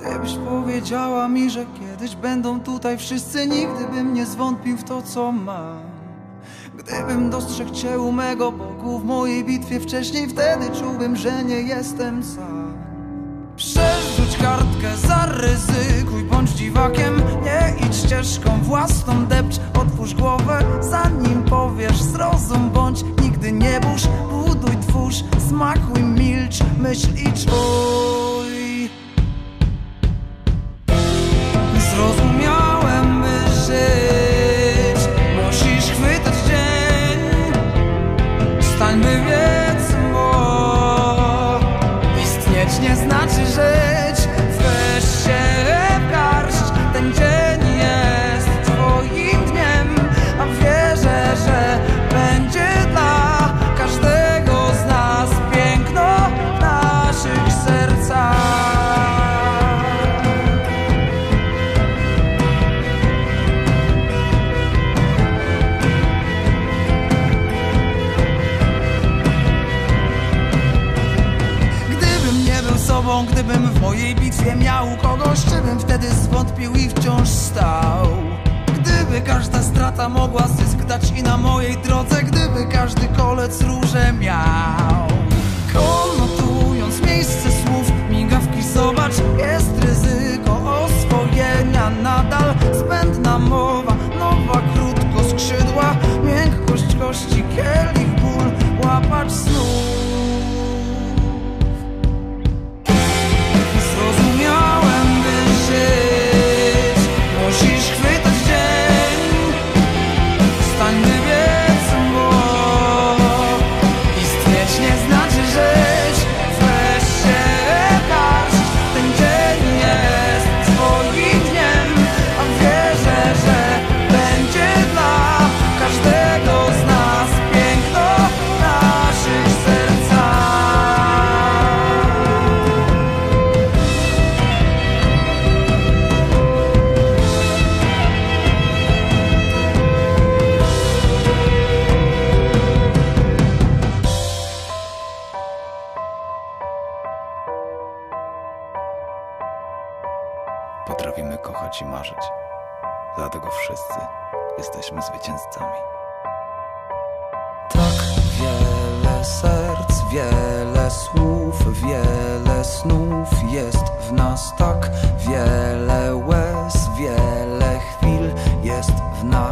Gdybyś powiedziała mi, że kiedyś będą tutaj wszyscy Nigdy bym nie zwątpił w to, co mam. Gdybym dostrzegł Cię u mego boku w mojej bitwie wcześniej Wtedy czułbym, że nie jestem sam. Przerzuć kartkę, zaryzykuj, bądź dziwakiem Nie idź ścieżką własną, depcz, otwórz głowę Zanim powiesz, zrozum, bądź nigdy nie burz Buduj, twórz, smakuj, milcz, myśl i czuj gdybym w mojej bitwie miał kogoś, czy bym wtedy zwątpił i wciąż stał? Gdyby każda strata mogła zysk dać i na mojej drodze, gdyby każdy kolec róże miał. Potrafimy kochać i marzyć. Dlatego wszyscy jesteśmy zwycięzcami. Tak wiele serc, wiele słów, wiele snów jest w nas tak wiele łez, wiele chwil jest w nas.